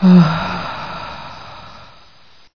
啊。